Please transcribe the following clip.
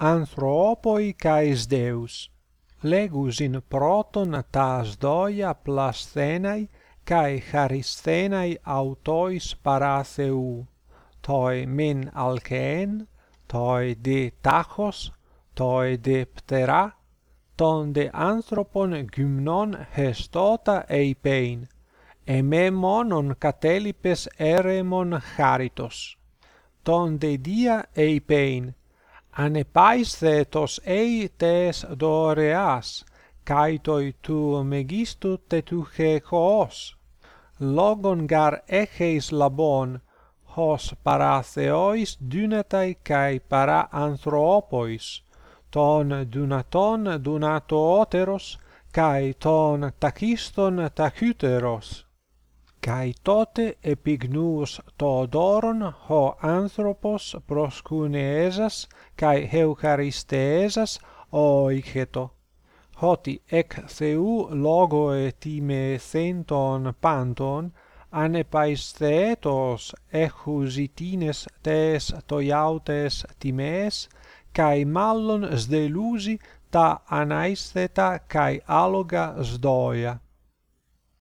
anthropoi caes Deus, legus in proton tas doia plasthenae cae charisthenae autois paratheu, toi men alceen, toi de tachos, toi de ptera, ton de anthropon gymnon hestota eipein, ememonon catelipes eremon charitos, ton de dia eipein, ανεπάισθε τος ει τες δωρεάς, καίτοι του μεγίστου τετούχε χωός. Λόγον γαρ έχεις λαμπών, ως παρά Θεόης δύναται καί παρά ανθρώποης, τον δυνατόν δυνατοότερος, καί τον ταχίστον ταχύτερος. Kai tote epignuus to doron ho anthropos proskuneesas kai eucharisteesas oicheto hoti ec theu logo time thenton panton anepaistetos echusitines tes toiautes times kai mallon sdelusi ta anaistheta kai aloga sdoia.